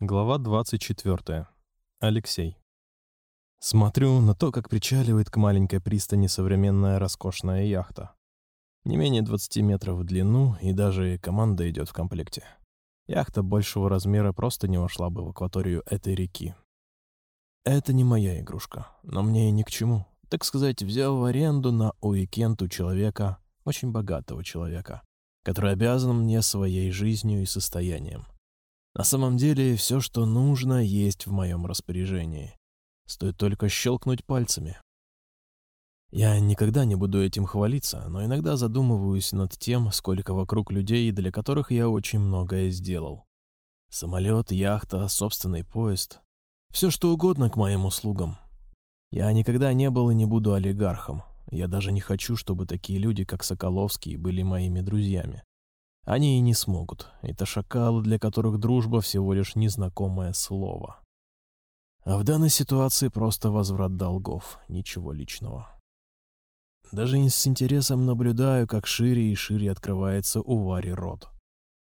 Глава 24. Алексей. Смотрю на то, как причаливает к маленькой пристани современная роскошная яхта. Не менее 20 метров в длину, и даже команда идет в комплекте. Яхта большего размера просто не вошла бы в акваторию этой реки. Это не моя игрушка, но мне и ни к чему. Так сказать, взял в аренду на уикенд у человека, очень богатого человека, который обязан мне своей жизнью и состоянием. На самом деле, все, что нужно, есть в моем распоряжении. Стоит только щелкнуть пальцами. Я никогда не буду этим хвалиться, но иногда задумываюсь над тем, сколько вокруг людей, для которых я очень многое сделал. Самолет, яхта, собственный поезд. Все, что угодно к моим услугам. Я никогда не был и не буду олигархом. Я даже не хочу, чтобы такие люди, как Соколовский, были моими друзьями. Они и не смогут. Это шакалы, для которых дружба всего лишь незнакомое слово. А в данной ситуации просто возврат долгов, ничего личного. Даже с интересом наблюдаю, как шире и шире открывается у Вари рот.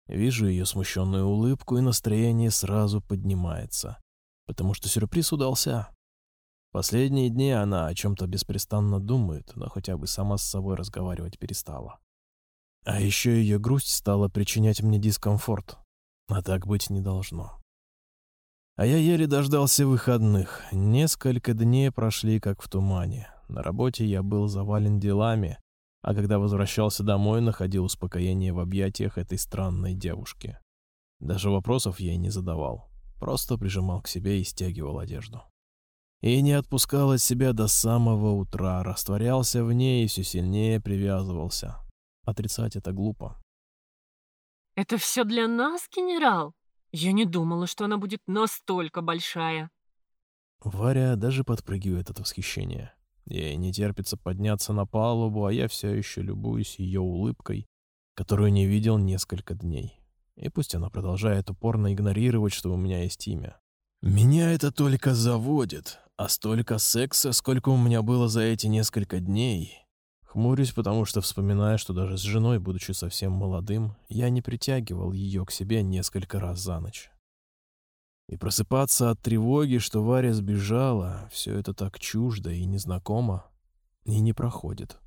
Вижу ее смущенную улыбку, и настроение сразу поднимается, потому что сюрприз удался. Последние дни она о чем-то беспрестанно думает, но хотя бы сама с собой разговаривать перестала. А еще ее грусть стала причинять мне дискомфорт. А так быть не должно. А я еле дождался выходных. Несколько дней прошли как в тумане. На работе я был завален делами, а когда возвращался домой, находил успокоение в объятиях этой странной девушки. Даже вопросов ей не задавал. Просто прижимал к себе и стягивал одежду. И не отпускал от себя до самого утра, растворялся в ней и все сильнее привязывался. Отрицать это глупо. Это все для нас, генерал? Я не думала, что она будет настолько большая. Варя даже подпрыгивает от восхищения. Ей не терпится подняться на палубу, а я все еще любуюсь ее улыбкой, которую не видел несколько дней. И пусть она продолжает упорно игнорировать, что у меня есть имя. Меня это только заводит, а столько секса, сколько у меня было за эти несколько дней, Хмурюсь, потому что вспоминаю, что даже с женой, будучи совсем молодым, я не притягивал ее к себе несколько раз за ночь. И просыпаться от тревоги, что Варя сбежала, все это так чуждо и незнакомо, и не проходит.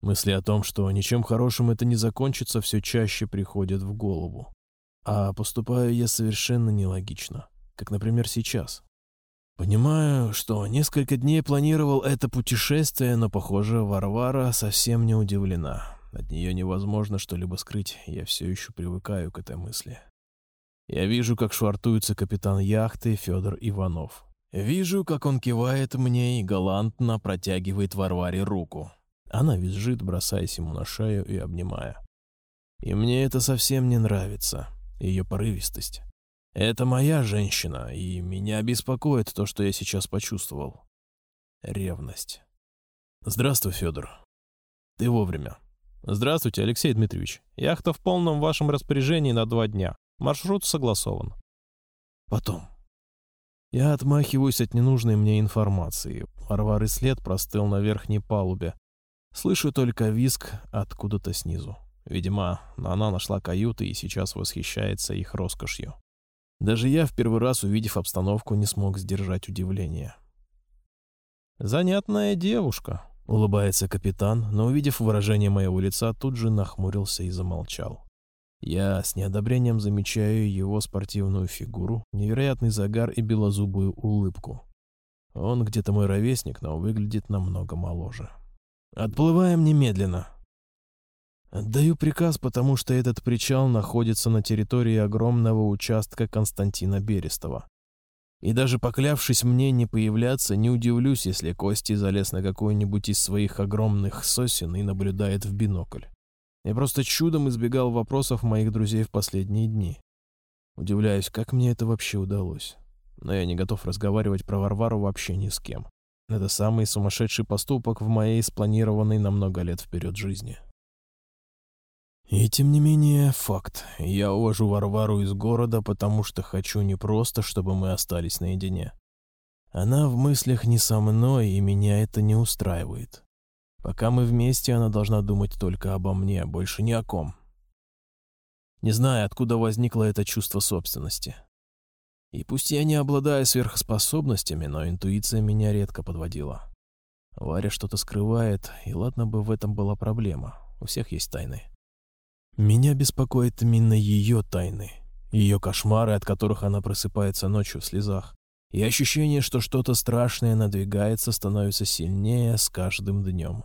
Мысли о том, что ничем хорошим это не закончится, все чаще приходят в голову. А поступаю я совершенно нелогично, как, например, сейчас. Понимаю, что несколько дней планировал это путешествие, но, похоже, Варвара совсем не удивлена. От нее невозможно что-либо скрыть, я все еще привыкаю к этой мысли. Я вижу, как швартуется капитан яхты Федор Иванов. Вижу, как он кивает мне и галантно протягивает Варваре руку. Она визжит, бросаясь ему на шею и обнимая. И мне это совсем не нравится, ее порывистость. Это моя женщина, и меня беспокоит то, что я сейчас почувствовал. Ревность. Здравствуй, Федор. Ты вовремя. Здравствуйте, Алексей Дмитриевич. Яхта в полном вашем распоряжении на два дня. Маршрут согласован. Потом. Я отмахиваюсь от ненужной мне информации. Варвары след простыл на верхней палубе. Слышу только виск откуда-то снизу. Видимо, она нашла каюты и сейчас восхищается их роскошью. Даже я, в первый раз увидев обстановку, не смог сдержать удивление. «Занятная девушка», — улыбается капитан, но, увидев выражение моего лица, тут же нахмурился и замолчал. Я с неодобрением замечаю его спортивную фигуру, невероятный загар и белозубую улыбку. Он где-то мой ровесник, но выглядит намного моложе. «Отплываем немедленно», Отдаю приказ, потому что этот причал находится на территории огромного участка Константина Берестова. И даже поклявшись мне не появляться, не удивлюсь, если Кости залез на какой-нибудь из своих огромных сосен и наблюдает в бинокль. Я просто чудом избегал вопросов моих друзей в последние дни. Удивляюсь, как мне это вообще удалось. Но я не готов разговаривать про Варвару вообще ни с кем. Это самый сумасшедший поступок в моей спланированной на много лет вперед жизни. И тем не менее, факт. Я увожу Варвару из города, потому что хочу не просто, чтобы мы остались наедине. Она в мыслях не со мной, и меня это не устраивает. Пока мы вместе, она должна думать только обо мне, больше ни о ком. Не знаю, откуда возникло это чувство собственности. И пусть я не обладаю сверхспособностями, но интуиция меня редко подводила. Варя что-то скрывает, и ладно бы в этом была проблема. У всех есть тайны. Меня беспокоит именно ее тайны, ее кошмары, от которых она просыпается ночью в слезах. И ощущение, что что-то страшное надвигается, становится сильнее с каждым днем.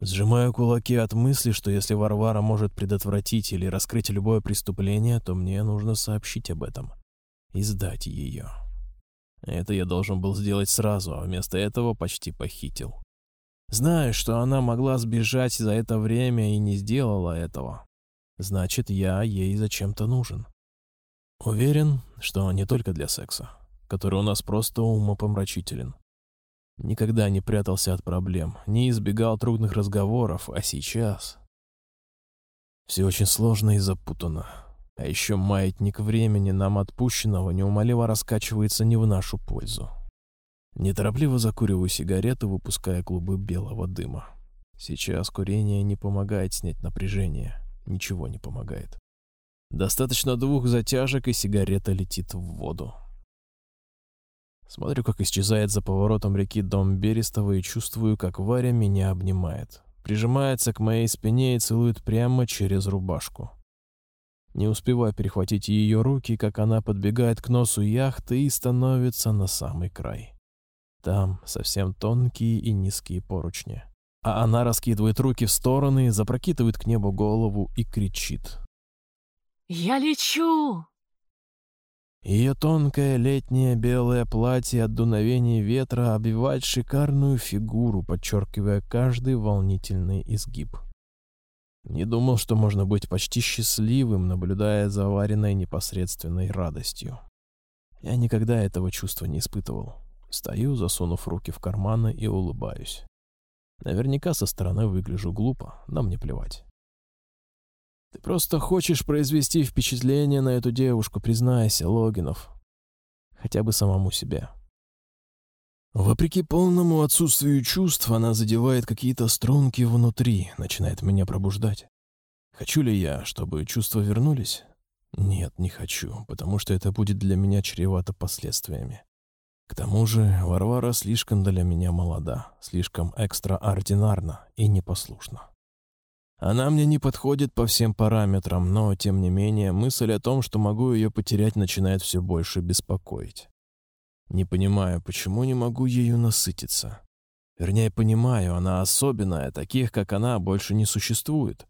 Сжимаю кулаки от мысли, что если Варвара может предотвратить или раскрыть любое преступление, то мне нужно сообщить об этом и сдать ее. Это я должен был сделать сразу, а вместо этого почти похитил. Знаю, что она могла сбежать за это время и не сделала этого. Значит, я ей зачем-то нужен. Уверен, что не только для секса, который у нас просто умопомрачителен. Никогда не прятался от проблем, не избегал трудных разговоров, а сейчас... Все очень сложно и запутано. А еще маятник времени нам отпущенного неумолимо раскачивается не в нашу пользу. Неторопливо закуриваю сигарету, выпуская клубы белого дыма. Сейчас курение не помогает снять напряжение. Ничего не помогает. Достаточно двух затяжек, и сигарета летит в воду. Смотрю, как исчезает за поворотом реки дом Берестова и чувствую, как Варя меня обнимает. Прижимается к моей спине и целует прямо через рубашку. Не успеваю перехватить ее руки, как она подбегает к носу яхты и становится на самый край. Там совсем тонкие и низкие поручни. А она раскидывает руки в стороны, запрокидывает к небу голову и кричит. «Я лечу!» Ее тонкое летнее белое платье от дуновения ветра обвивает шикарную фигуру, подчеркивая каждый волнительный изгиб. Не думал, что можно быть почти счастливым, наблюдая за вареной непосредственной радостью. Я никогда этого чувства не испытывал. Стою, засунув руки в карманы и улыбаюсь. Наверняка со стороны выгляжу глупо, но мне плевать. Ты просто хочешь произвести впечатление на эту девушку, признайся, Логинов. Хотя бы самому себе. Вопреки полному отсутствию чувств, она задевает какие-то струнки внутри, начинает меня пробуждать. Хочу ли я, чтобы чувства вернулись? Нет, не хочу, потому что это будет для меня чревато последствиями. К тому же Варвара слишком для меня молода, слишком экстраординарна и непослушна. Она мне не подходит по всем параметрам, но, тем не менее, мысль о том, что могу ее потерять, начинает все больше беспокоить. Не понимаю, почему не могу ею насытиться. Вернее, понимаю, она особенная, таких, как она, больше не существует.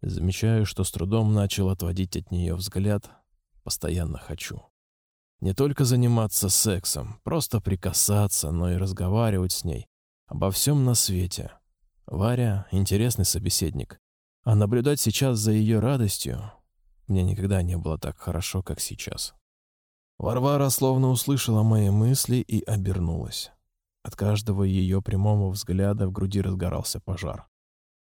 Замечаю, что с трудом начал отводить от нее взгляд. Постоянно хочу. Не только заниматься сексом, просто прикасаться, но и разговаривать с ней. Обо всем на свете. Варя — интересный собеседник. А наблюдать сейчас за ее радостью мне никогда не было так хорошо, как сейчас. Варвара словно услышала мои мысли и обернулась. От каждого ее прямого взгляда в груди разгорался пожар.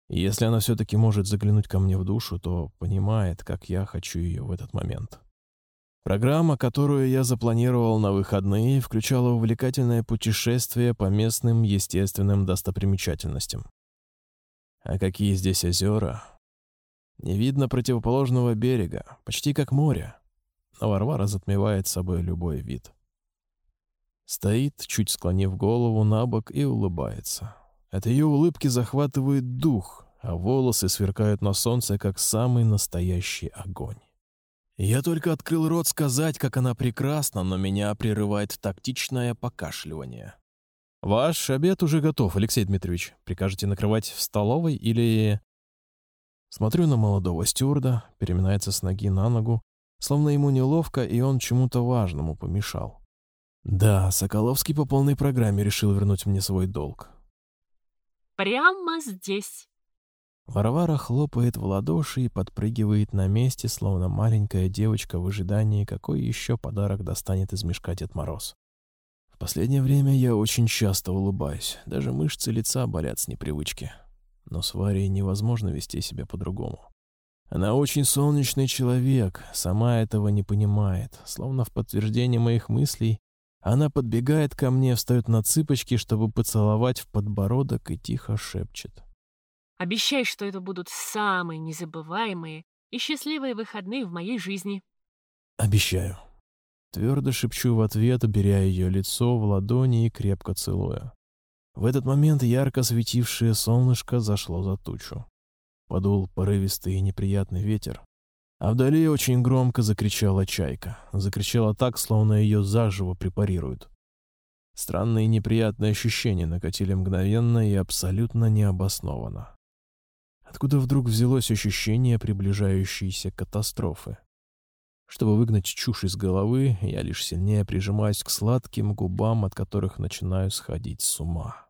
И если она все-таки может заглянуть ко мне в душу, то понимает, как я хочу ее в этот момент. Программа, которую я запланировал на выходные, включала увлекательное путешествие по местным естественным достопримечательностям. А какие здесь озера? Не видно противоположного берега, почти как море. Но Варвара затмевает собой любой вид. Стоит, чуть склонив голову на бок и улыбается. От ее улыбки захватывает дух, а волосы сверкают на солнце, как самый настоящий огонь. Я только открыл рот сказать, как она прекрасна, но меня прерывает тактичное покашливание. «Ваш обед уже готов, Алексей Дмитриевич. Прикажете накрывать в столовой или...» Смотрю на молодого стюарда, переминается с ноги на ногу, словно ему неловко, и он чему-то важному помешал. Да, Соколовский по полной программе решил вернуть мне свой долг. «Прямо здесь». Варвара хлопает в ладоши и подпрыгивает на месте, словно маленькая девочка в ожидании, какой еще подарок достанет из мешка Дед Мороз. В последнее время я очень часто улыбаюсь, даже мышцы лица болят с непривычки. Но с Варей невозможно вести себя по-другому. Она очень солнечный человек, сама этого не понимает. Словно в подтверждение моих мыслей, она подбегает ко мне, встает на цыпочки, чтобы поцеловать в подбородок и тихо шепчет. «Обещай, что это будут самые незабываемые и счастливые выходные в моей жизни». «Обещаю». Твердо шепчу в ответ, беря ее лицо в ладони и крепко целуя. В этот момент ярко светившее солнышко зашло за тучу. Подул порывистый и неприятный ветер. А вдали очень громко закричала чайка. Закричала так, словно ее заживо препарируют. Странные неприятные ощущения накатили мгновенно и абсолютно необоснованно. Откуда вдруг взялось ощущение приближающейся катастрофы? Чтобы выгнать чушь из головы, я лишь сильнее прижимаюсь к сладким губам, от которых начинаю сходить с ума.